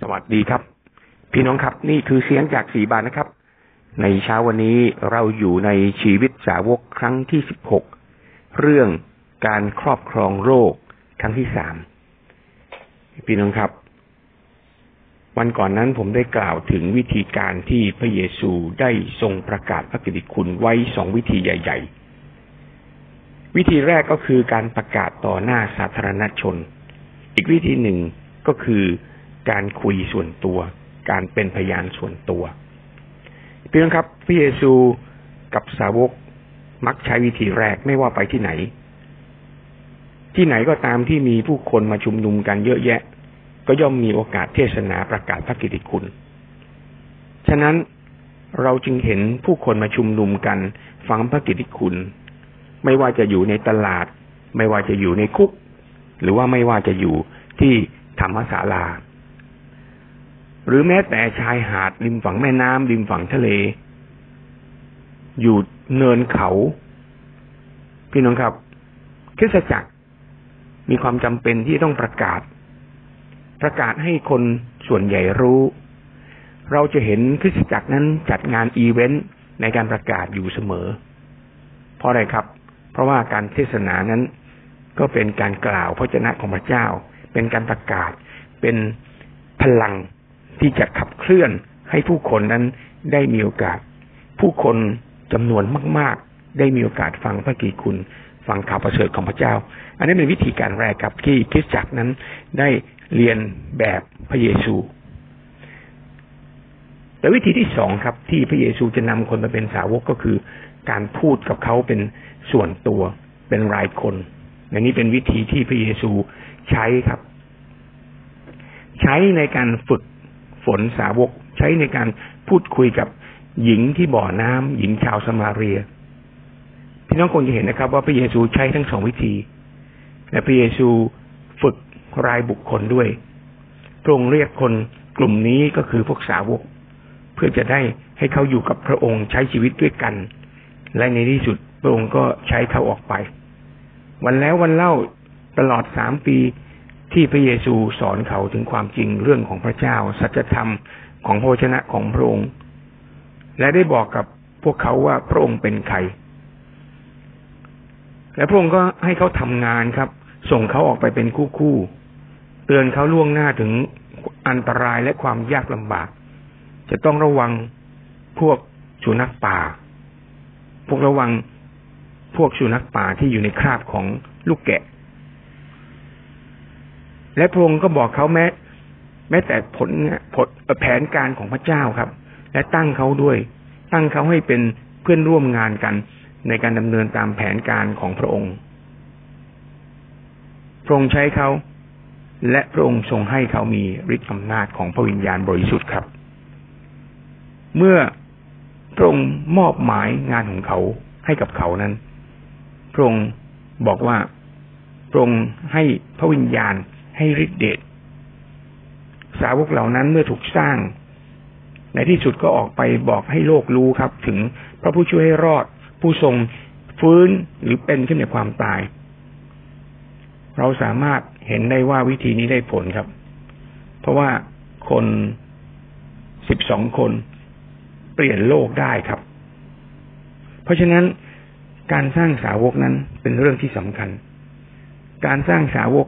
สวัสดีครับ พี่น้องครับ นี่คือเสียงจากสีบานนะครับ ในเช้าวันนี้เราอยู่ในชีวิตสาวกครั้งที่สิบหกเรื่องการครอบครองโรคครั้งที่สามพี่น้องครับ วันก่อนนั้นผมได้กล่าวถึงวิธีการที่พระเยซูได้ทรงประกาศพระกิตติคุณไว้สองวิธีใหญ่ ๆ วิธีแรกก็คือการประกาศต่อหน้าสาธารณชน อีกวิธีหนึ่งก็คือ การคุยส่วนตัว การเป็นพยานส่วนตัวเพื่อนครับพระเยซูกับสาวกมักใช้วิธีแรกไม่ว่าไปที่ไหน ที่ไหนก็ตามที่มีผู้คนมาชุมนุมกันเยอะแยะ ก็ย่อมมีโอกาสเทศนาประกาศพระกิตติคุณ ฉะนั้นเราจึงเห็นผู้คนมาชุมนุมกันฟังพระกิตติคุณ ไม่ว่าจะอยู่ในตลาด ไม่ว่าจะอยู่ในคุก หรือว่าไม่ว่าจะอยู่ที่ธรรมศาลา หรือแม้แต่ชายหาดริมฝั่งแม่น้ำริมฝั่งทะเล อยู่เนินเขา พี่น้องครับคริสจักรมีความจำเป็นที่ต้องประกาศ ประกาศให้คนส่วนใหญ่รู้ เราจะเห็นคริสจักรนั้นจัดงานอีเวนต์ในการประกาศอยู่เสมอ เพราะอะไรครับ เพราะว่าการเทศนานั้น ก็เป็นการกล่าวพระเจ้าของพระเจ้า เป็นการประกาศเป็นพลัง ที่จะขับเคลื่อนให้ผู้คนนั้นได้มีโอกาส ผู้คนจำนวนมาก ๆ ได้มีโอกาสฟังพระกีคุณ ฟังข่าวประเสริฐของพระเจ้า อันนี้เป็นวิธีการแรกครับที่คริสตจักรนั้นได้เรียนแบบพระเยซู แต่วิธีที่สองครับ ที่พระเยซูจะนำคนมาเป็นสาวกก็คือ การพูดกับเขาเป็นส่วนตัวเป็นรายคนอันนี้เป็นวิธีที่พระเยซูใช้ครับ ใช้ในการฝึก ฝนสาวกใช้ในการพูดคุยกับหญิงที่บ่อน้ำหญิงชาวสมาเรีย พี่น้องคงจะเห็นนะครับ ว่าพระเยซูใช้ทั้งสองวิธี และพระเยซูฝึกรายบุคคลด้วยพระองค์เรียกคนกลุ่มนี้ก็คือพวกสาวก เพื่อจะได้ให้เขาอยู่กับพระองค์ใช้ชีวิตด้วยกัน และในที่สุดพระองค์ก็ใช้เขาออกไป วันแล้ววันเล่าตลอดสามปี ที่พระเยซูสอนเขาถึงความจริงเรื่องของพระเจ้า สัจธรรมของพระชนะของพระองค์ และได้บอกกับพวกเขาว่าพระองค์เป็นใคร และพระองค์ก็ให้เขาทำงานครับ ส่งเขาออกไปเป็นคู่คู่ เตือนเขาล่วงหน้าถึงอันตรายและความยากลำบาก จะต้องระวังพวกสุนัขป่า พวกระวังพวกสุนัขป่าที่อยู่ในคราบของลูกแกะ และพระองค์ก็บอกเขาแม้แม้แต่ผลผลแผนการของพระเจ้าครับ และตั้งเขาด้วย ตั้งเขาให้เป็นเพื่อนร่วมงานกันในการดำเนินตามแผนการของพระองค์ พระองค์ใช้เขาและพระองค์ทรงให้เขามีฤทธิ์อำนาจของพระวิญญาณบริสุทธิ์ครับ เมื่อพระองค์มอบหมายงานของเขาให้กับเขานั้น พระองค์บอกว่าพระองค์ให้พระวิญญาณ ให้ฤทธิเดชสาวกเหล่านั้นเมื่อถูกสร้าง ในที่สุดก็ออกไปบอกให้โลกรู้ครับ ถึงพระผู้ช่วยให้รอด ผู้ทรงฟื้นหรือเป็นขึ้นในความตาย เราสามารถเห็นได้ว่าวิธีนี้ได้ผลครับ เพราะว่าคนสิบสองคนเปลี่ยนโลกได้ครับ เพราะฉะนั้นการสร้างสาวกนั้นเป็นเรื่องที่สำคัญ การสร้างสาวก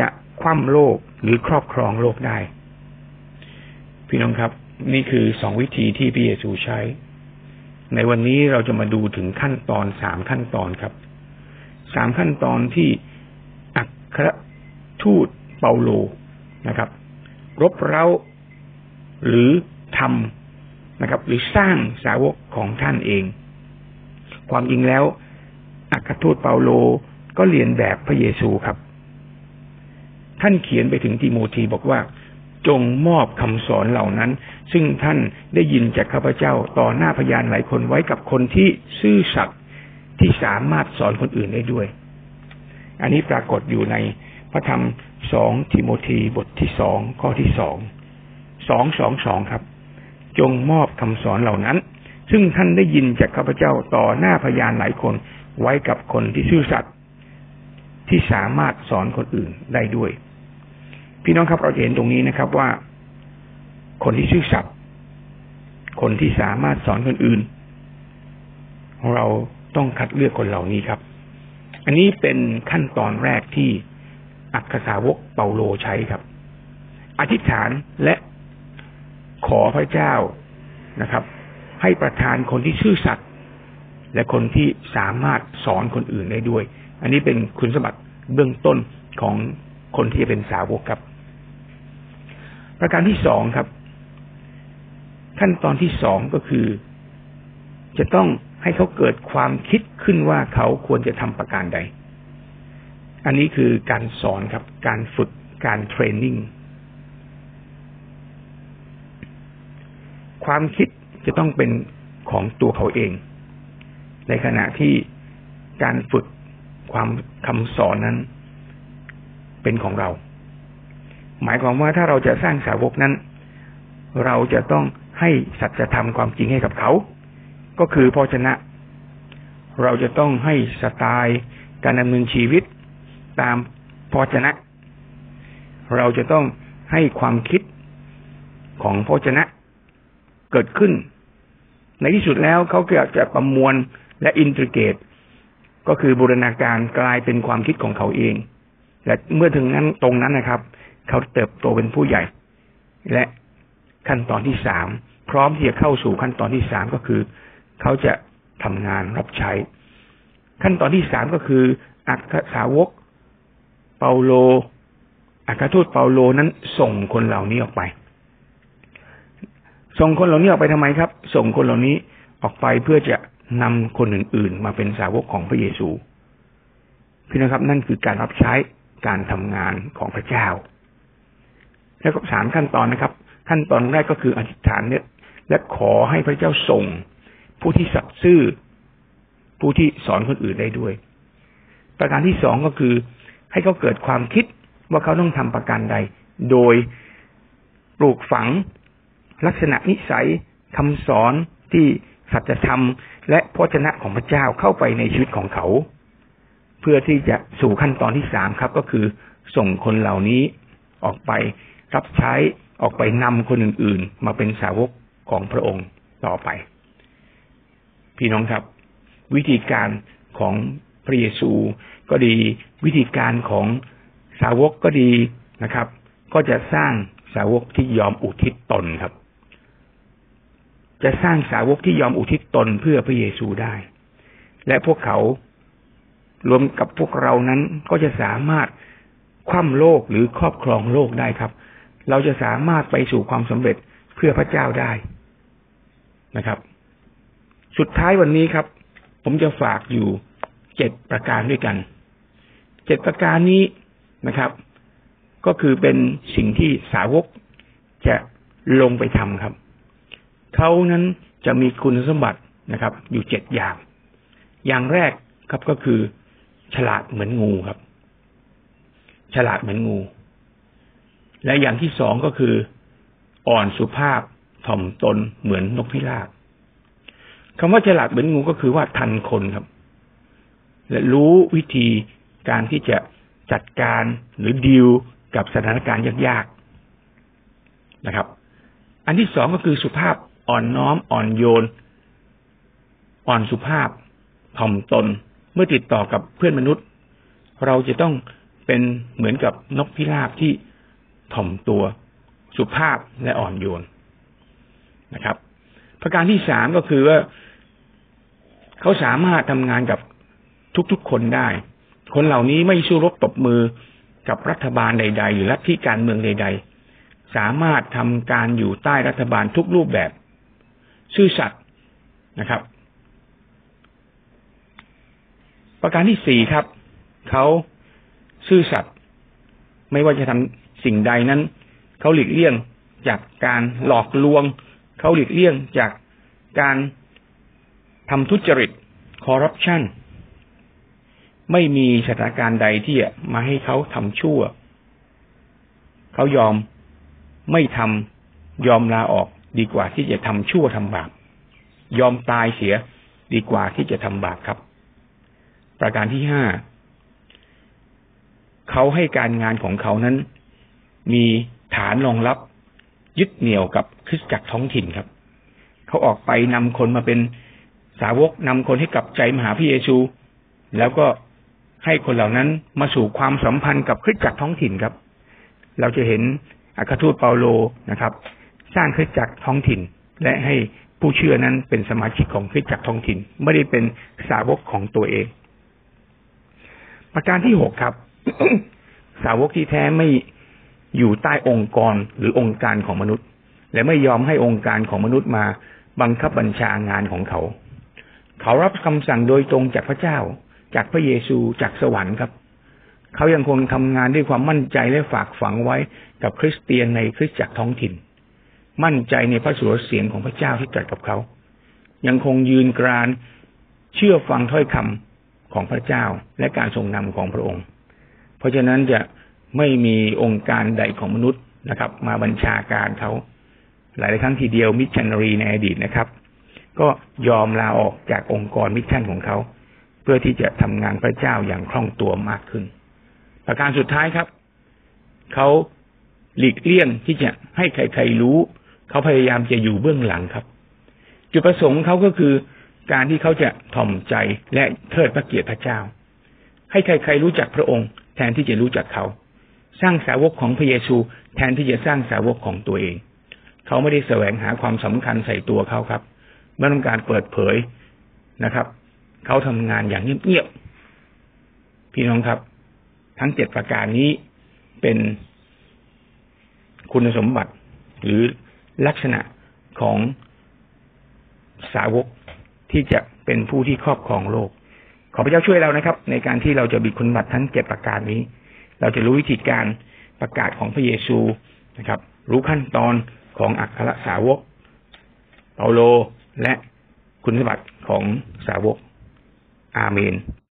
จะ คว่ำโลกหรือครอบครองโลกได้ พี่น้องครับ นี่คือสองวิธีที่พระเยซูใช้ ในวันนี้เราจะมาดูถึงขั้นตอนสามขั้นตอนครับสามขั้นตอนที่อัครทูตเปาโลนะครับ รบเร้าหรือทำนะครับ หรือสร้างสาวกของท่านเอง ความจริงแล้วอัครทูตเปาโลก็เรียนแบบพระเยซูครับ ท่านเขียนไปถึงติโมธีบอกว่า จงมอบคำสอนเหล่านั้น ซึ่งท่านได้ยินจากข้าพเจ้าต่อหน้าพยานหลายคนไว้กับคนที่ซื่อสัตย์ที่สามารถสอนคนอื่นได้ด้วย อันนี้ปรากฏอยู่ในพระธรรมสองทิโมธีบทที่สองข้อที่สองสองสองสองครับ จงมอบคำสอนเหล่านั้น ซึ่งท่านได้ยินจากข้าพเจ้าต่อหน้าพยานหลายคนไว้กับคนที่ซื่อสัตย์ที่สามารถสอนคนอื่นได้ด้วย พี่น้องครับเราเห็นตรงนี้นะครับว่า คนที่ชื่อสัตย์คนที่สามารถสอนคนอื่น เราต้องคัดเลือกคนเหล่านี้ครับ อันนี้เป็นขั้นตอนแรกที่อักษาวกเปาโลใช้ครับ อธิษฐานและขอพระเจ้านะครับ ให้ประทานคนที่ชื่อสัตย์และคนที่สามารถสอนคนอื่นได้ด้วย อันนี้เป็นคุณสมบัติเบื้องต้นของคนที่จะเป็นสาวกครับ ประการที่สองครับ ขั้นตอนที่สองก็คือ จะต้องให้เขาเกิดความคิดขึ้นว่าเขาควรจะทำประการใด อันนี้คือการสอนครับ การฝึกการเทรนนิ่งความคิดจะต้องเป็นของตัวเขาเอง ในขณะที่การฝึกความคำสอนนั้นเป็นของเรา หมายความว่าถ้าเราจะสร้างสาวกนั้น เราจะต้องให้สัจธรรมความจริงให้กับเขา ก็คือพอชนะ เราจะต้องให้สไตล์การดำเนินชีวิตตามพอชนะ เราจะต้องให้ความคิดของพอชนะเกิดขึ้น ในที่สุดแล้วเขาก็จะประมวลและอินทิเกต ก็คือบูรณาการกลายเป็นความคิดของเขาเอง และเมื่อถึงนั้นตรงนั้นนะครับ เขาเติบโตเป็นผู้ใหญ่ และขั้นตอนที่สามพร้อมที่จะเข้าสู่ขั้นตอนที่สามก็คือ เขาจะทำงานรับใช้ ขั้นตอนที่สามก็คืออักสาวกเปาโลอักทูตเปาโลนั้นส่งคนเหล่านี้ออกไป ส่งคนเหล่านี้ออกไปทำไมครับ ส่งคนเหล่านี้ออกไปเพื่อจะนำคนอื่น ๆ มาเป็นสาวกของพระเยซูพี่นะครับ นั่นคือการรับใช้การทำงานของพระเจ้า แล้วก็สามขั้นตอนนะครับ ขั้นตอนแรกก็คืออธิษฐานเนี่ยและขอให้พระเจ้าส่ง ผู้ที่สัตย์ซื่อ ผู้ที่สอนคนอื่นได้ด้วย ประการที่สองก็คือให้เขาเกิดความคิดว่าเขาต้องทำประการใด โดยปลูกฝังลักษณะนิสัยคำสอนที่สัจธรรม และพระชนะของพระเจ้าเข้าไปในชีวิตของเขา เพื่อที่จะสู่ขั้นตอนที่สามครับ ก็คือส่งคนเหล่านี้ออกไป รับใช้ออกไปนำคนอื่นๆ มาเป็นสาวกของพระองค์ต่อไป พี่น้องครับ วิธีการของพระเยซูก็ดีวิธีการของสาวกก็ดีนะครับ ก็จะสร้างสาวกที่ยอมอุทิศตนครับ จะสร้างสาวกที่ยอมอุทิศตนเพื่อพระเยซูได้ และพวกเขารวมกับพวกเรานั้นก็จะสามารถคว่ำโลกหรือครอบครองโลกได้ครับ เราจะสามารถไปสู่ความสำเร็จเพื่อพระเจ้าได้นะครับ สุดท้ายวันนี้ครับ ผมจะฝากอยู่เจ็ดประการด้วยกันเจ็ดประการนี้นะครับ ก็คือเป็นสิ่งที่สาวกจะลงไปทำครับเขานั้นจะมีคุณสมบัตินะครับ อยู่เจ็ดอย่าง อย่างแรกครับก็คือ ฉลาดเหมือนงูครับ ฉลาดเหมือนงู และอย่างที่สองก็คือ อ่อนสุภาพถ่อมตนเหมือนนกพิราบคำว่าฉลาดเหมือนงูก็คือว่าทันคนครับ และรู้วิธีการที่จะจัดการหรือดีลกับสถานการณ์ยากๆนะครับ อันที่สองก็คือสุภาพอ่อนน้อมอ่อนโยน อ่อนสุภาพถ่อมตน เมื่อติดต่อกับเพื่อนมนุษย์ เราจะต้องเป็นเหมือนกับนกพิราบที่ ถ่อมตัวสุภาพและอ่อนโยนนะครับ ประการที่สามก็คือว่าเขาสามารถทำงานกับทุกๆคนได้ คนเหล่านี้ไม่สู้รบตบมือกับรัฐบาลใด ๆ หรือลัทธิการเมืองใด ๆ สามารถทำการอยู่ใต้รัฐบาลทุกรูปแบบ ซื่อสัตย์นะครับ ประการที่สี่ครับ เขาซื่อสัตย์ไม่ว่าจะทำ สิ่งใดนั้นเขาหลีกเลี่ยงจากการหลอกลวง เขาหลีกเลี่ยงจากการทำทุจริตคอร์รัปชันไม่มีสถานการณ์ใดที่จะมาให้เขาทำชั่ว เขายอมไม่ทำยอมลาออกดีกว่าที่จะทำชั่วทำบาป ยอมตายเสียดีกว่าที่จะทำบาปครับ ประการที่ห้า เขาให้การงานของเขานั้น มีฐานรองรับ ยึดเหนี่ยวกับคริสตจักรท้องถิ่นครับ เขาออกไปนำคนมาเป็นสาวกนำคนให้กลับใจมาหาพระเยซู แล้วก็ให้คนเหล่านั้นมาสู่ความสัมพันธ์กับคริสตจักรท้องถิ่นครับ เราจะเห็นอัครทูตเปาโลนะครับ สร้างคริสตจักรท้องถิ่น และให้ผู้เชื่อนั้นเป็นสมาชิกของคริสตจักรท้องถิ่น ไม่ได้เป็นสาวกของตัวเอง ประการที่หกครับ สาวกที่แท้ไม่ อยู่ใต้องค์กรหรือองค์การของมนุษย์ และไม่ยอมให้องค์การของมนุษย์มาบังคับบัญชางานของเขา เขารับคำสั่งโดยตรงจากพระเจ้า จากพระเยซูจากสวรรค์ครับ เขายังคงทำงานด้วยความมั่นใจและฝากฝังไว้กับคริสเตียนในคริสตจักรท้องถิ่น มั่นใจในพระสุรเสียงของพระเจ้าที่ตรัสกับเขา ยังคงยืนกรานเชื่อฟังถ้อยคำของพระเจ้าและการทรงนำของพระองค์ เพราะฉะนั้นจะ ไม่มีองค์การใดของมนุษย์นะครับ มาบัญชาการเขาหลายครั้งทีเดียวมิชชันนารีในอดีตนะครับ ก็ยอมลาออกจากองค์กร mission ของเขา เพื่อที่จะทำงานพระเจ้าอย่างคล่องตัวมากขึ้น ประการสุดท้ายครับเขาหลีกเลี่ยงที่จะให้ใครๆรู้ เขาพยายามจะอยู่เบื้องหลังครับ จุดประสงค์เขาก็คือการที่เขาจะถ่อมใจและเทิดพระเกียรติพระเจ้า ให้ใครๆรู้จักพระองค์ แทนที่จะรู้จักเขา สร้างสาวกของพระเยซู แทนที่จะสร้างสาวกของตัวเอง เขาไม่ได้แสวงหาความสำคัญใส่ตัวเขาครับไม่ต้องการเปิดเผยนะครับ เขาทำงานอย่างเงียบๆพี่น้องครับ ทั้งเจ็ดประการนี้เป็นคุณสมบัติหรือลักษณะของสาวกที่จะเป็นผู้ที่ครอบครองโลก ขอพระเจ้าช่วยเรานะครับ ในการที่เราจะมีคุณบัติทั้งเจ็ดประการนี้ เราจะรู้วิธีการประกาศของพระเยซูนะครับ รู้ขั้นตอนของอัครสาวกเปาโล และคุณสมบัติของสาวก อาเมน